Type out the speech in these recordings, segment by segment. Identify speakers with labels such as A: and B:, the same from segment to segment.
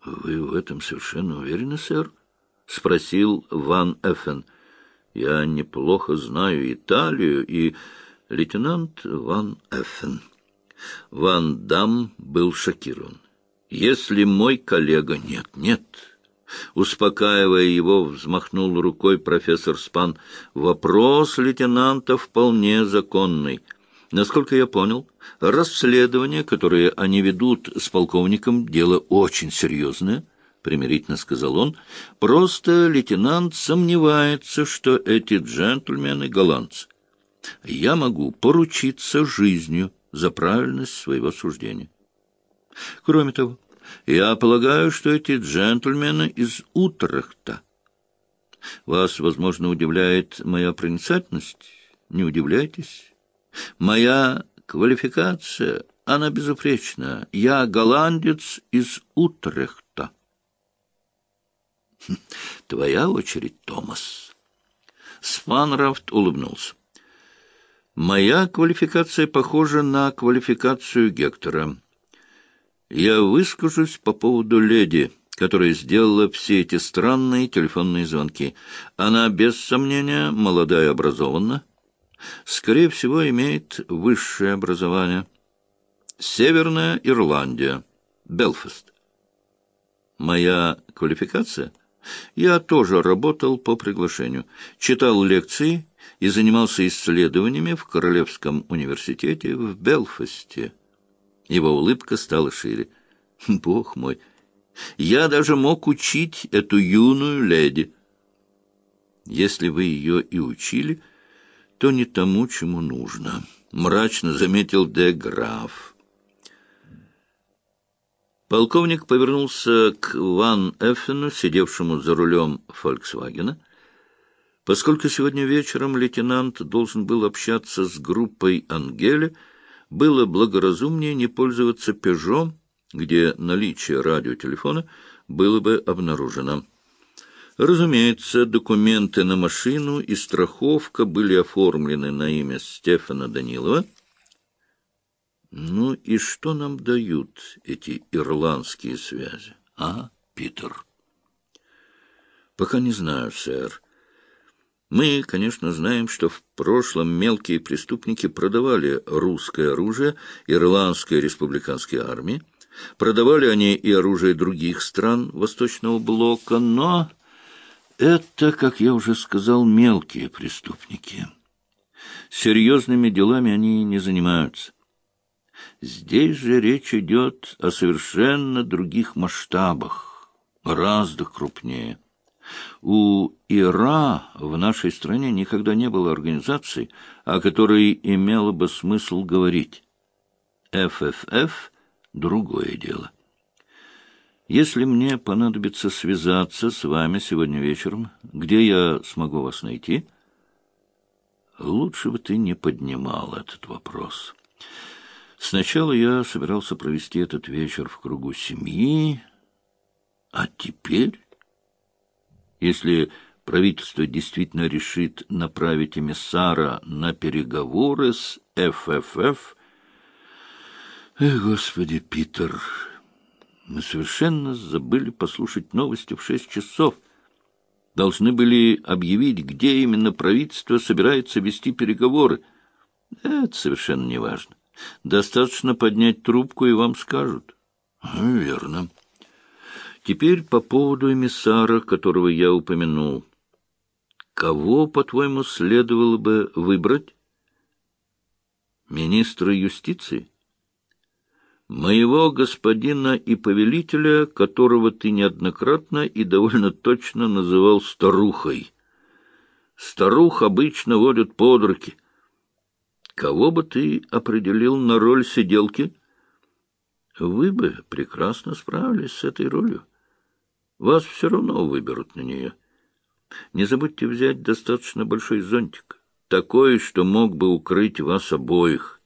A: — Вы в этом совершенно уверены, сэр? — спросил Ван Эффен. — Я неплохо знаю Италию и лейтенант Ван Эффен. Ван Дам был шокирован. «Если мой коллега...» «Нет, нет...» Успокаивая его, взмахнул рукой профессор Спан. «Вопрос лейтенанта вполне законный. Насколько я понял, расследование, которое они ведут с полковником, дело очень серьезное». — примирительно сказал он, — просто лейтенант сомневается, что эти джентльмены — голландцы. Я могу поручиться жизнью за правильность своего суждения. Кроме того, я полагаю, что эти джентльмены из Утрехта. Вас, возможно, удивляет моя проницательность? Не удивляйтесь. Моя квалификация, она безупречна. Я голландец из Утрехта. Твоя очередь, Томас. Спанрафт улыбнулся. Моя квалификация похожа на квалификацию Гектора. Я выскажусь по поводу леди, которая сделала все эти странные телефонные звонки. Она, без сомнения, молодая и образованна. Скорее всего, имеет высшее образование. Северная Ирландия. Белфаст. Моя квалификация? Я тоже работал по приглашению. Читал лекции и занимался исследованиями в Королевском университете в Белфасте. Его улыбка стала шире. «Бог мой! Я даже мог учить эту юную леди. Если вы ее и учили, то не тому, чему нужно», — мрачно заметил де Граф. Полковник повернулся к Ван Эффену, сидевшему за рулем «Фольксвагена», Поскольку сегодня вечером лейтенант должен был общаться с группой «Ангеля», было благоразумнее не пользоваться «Пежо», где наличие радиотелефона было бы обнаружено. Разумеется, документы на машину и страховка были оформлены на имя Стефана Данилова. Ну и что нам дают эти ирландские связи, а, Питер? Пока не знаю, сэр. Мы, конечно, знаем, что в прошлом мелкие преступники продавали русское оружие Ирландской республиканской армии. Продавали они и оружие других стран Восточного Блока, но это, как я уже сказал, мелкие преступники. Серьезными делами они не занимаются. Здесь же речь идет о совершенно других масштабах, гораздо крупнее. У ИРА в нашей стране никогда не было организации, о которой имело бы смысл говорить. ФФФ — другое дело. Если мне понадобится связаться с вами сегодня вечером, где я смогу вас найти? Лучше бы ты не поднимал этот вопрос. Сначала я собирался провести этот вечер в кругу семьи, а теперь... Если правительство действительно решит направить эмиссара на переговоры с ФФФ... Эх, Господи, Питер, мы совершенно забыли послушать новости в шесть часов. Должны были объявить, где именно правительство собирается вести переговоры. Это совершенно не важно. Достаточно поднять трубку, и вам скажут. Верно. Теперь по поводу эмиссара, которого я упомянул. Кого, по-твоему, следовало бы выбрать? Министра юстиции? Моего господина и повелителя, которого ты неоднократно и довольно точно называл старухой. Старух обычно водят под руки. Кого бы ты определил на роль сиделки? Вы бы прекрасно справились с этой ролью. Вас все равно выберут на нее. Не забудьте взять достаточно большой зонтик, такой, что мог бы укрыть вас обоих.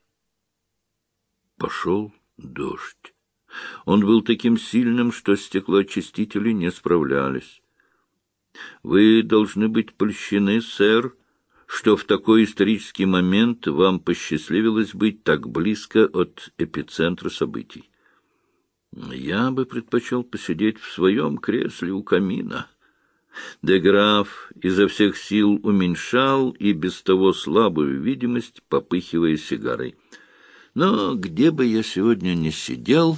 A: Пошел дождь. Он был таким сильным, что стеклоочистители не справлялись. Вы должны быть польщены, сэр, что в такой исторический момент вам посчастливилось быть так близко от эпицентра событий. Я бы предпочел посидеть в своем кресле у камина. Деграф изо всех сил уменьшал и без того слабую видимость, попыхивая сигарой. Но где бы я сегодня ни сидел,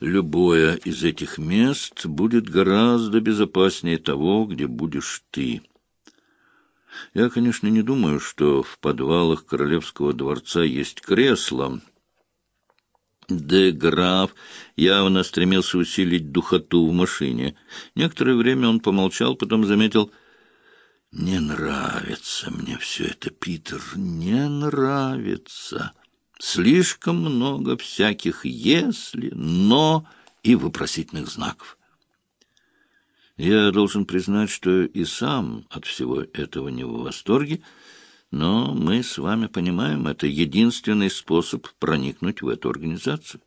A: любое из этих мест будет гораздо безопаснее того, где будешь ты. Я, конечно, не думаю, что в подвалах королевского дворца есть кресло, Де Граф явно стремился усилить духоту в машине. Некоторое время он помолчал, потом заметил... «Не нравится мне все это, Питер, не нравится. Слишком много всяких «если», «но» и вопросительных знаков. Я должен признать, что и сам от всего этого не в восторге, — но мы с вами понимаем, это единственный способ проникнуть в эту организацию.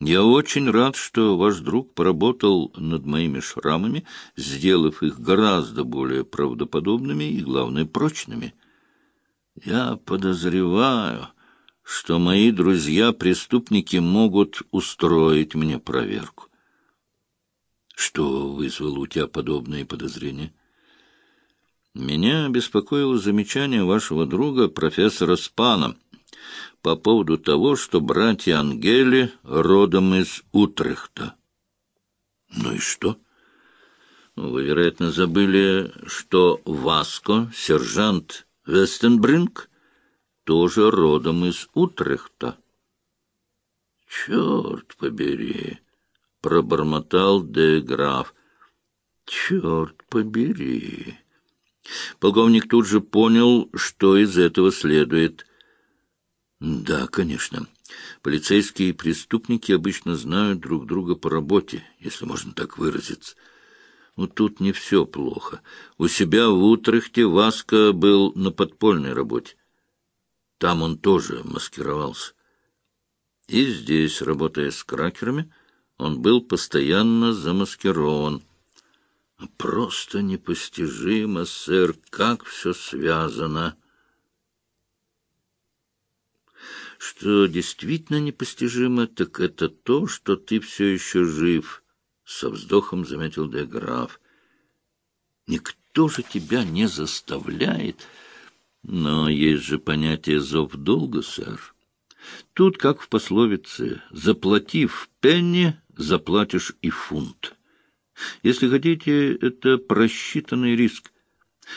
A: Я очень рад, что ваш друг поработал над моими шрамами, сделав их гораздо более правдоподобными и, главное, прочными. Я подозреваю, что мои друзья-преступники могут устроить мне проверку. Что вызвало у тебя подобные подозрения? Меня беспокоило замечание вашего друга, профессора Спана, по поводу того, что братья Ангели родом из Утрехта. Ну и что? Ну, вы, вероятно, забыли, что Васко, сержант Вестенбринг, тоже родом из Утрехта. Черт побери! — пробормотал де граф. Черт побери! Полковник тут же понял, что из этого следует. Да, конечно. Полицейские и преступники обычно знают друг друга по работе, если можно так выразиться. Но тут не все плохо. У себя в Утрехте Васка был на подпольной работе. Там он тоже маскировался. И здесь, работая с кракерами, он был постоянно замаскирован. Просто непостижимо, сэр, как все связано. Что действительно непостижимо, так это то, что ты все еще жив, — со вздохом заметил Деграф. Никто же тебя не заставляет. Но есть же понятие «зов долга», сэр. Тут, как в пословице, заплатив пенни, заплатишь и фунт. Если хотите, это просчитанный риск.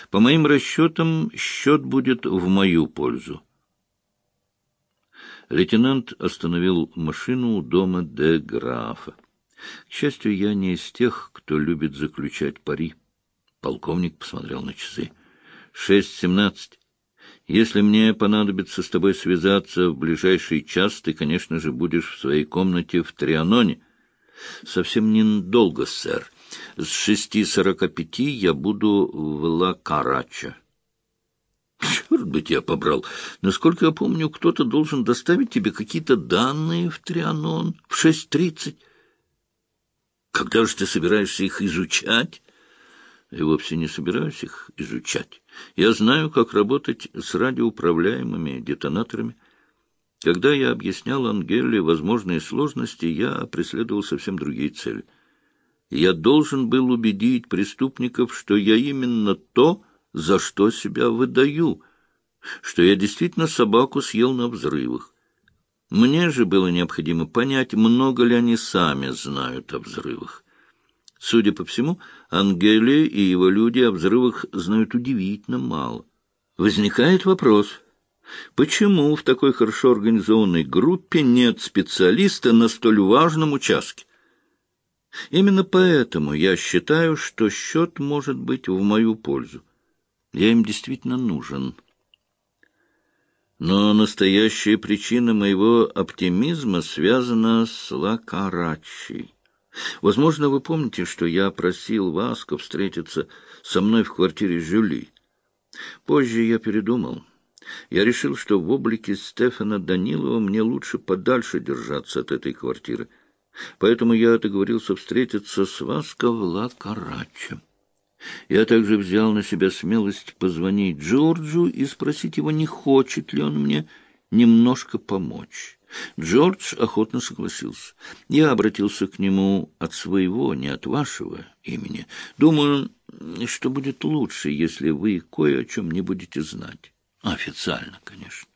A: По моим расчетам, счет будет в мою пользу. Лейтенант остановил машину у дома де Графа. К счастью, я не из тех, кто любит заключать пари. Полковник посмотрел на часы. Шесть семнадцать. Если мне понадобится с тобой связаться в ближайший час, ты, конечно же, будешь в своей комнате в Трианоне. Совсем недолго, сэр. С шести сорока пяти я буду в Ла-Карача. Черт бы тебя побрал! Насколько я помню, кто-то должен доставить тебе какие-то данные в Трианон в шесть тридцать. Когда же ты собираешься их изучать? Я вовсе не собираюсь их изучать. Я знаю, как работать с радиоуправляемыми детонаторами. Когда я объяснял Ангеле возможные сложности, я преследовал совсем другие цели. Я должен был убедить преступников, что я именно то, за что себя выдаю, что я действительно собаку съел на взрывах. Мне же было необходимо понять, много ли они сами знают о взрывах. Судя по всему, Ангеле и его люди о взрывах знают удивительно мало. Возникает вопрос — Почему в такой хорошо организованной группе нет специалиста на столь важном участке? Именно поэтому я считаю, что счет может быть в мою пользу. Я им действительно нужен. Но настоящая причина моего оптимизма связана с Лакарачей. Возможно, вы помните, что я просил Васко встретиться со мной в квартире Жюли. Позже я передумал. Я решил, что в облике Стефана Данилова мне лучше подальше держаться от этой квартиры. Поэтому я договорился встретиться с Васко Карачем. Я также взял на себя смелость позвонить Джорджу и спросить его, не хочет ли он мне немножко помочь. Джордж охотно согласился. Я обратился к нему от своего, не от вашего имени. Думаю, что будет лучше, если вы кое о чем не будете знать. Официально, конечно.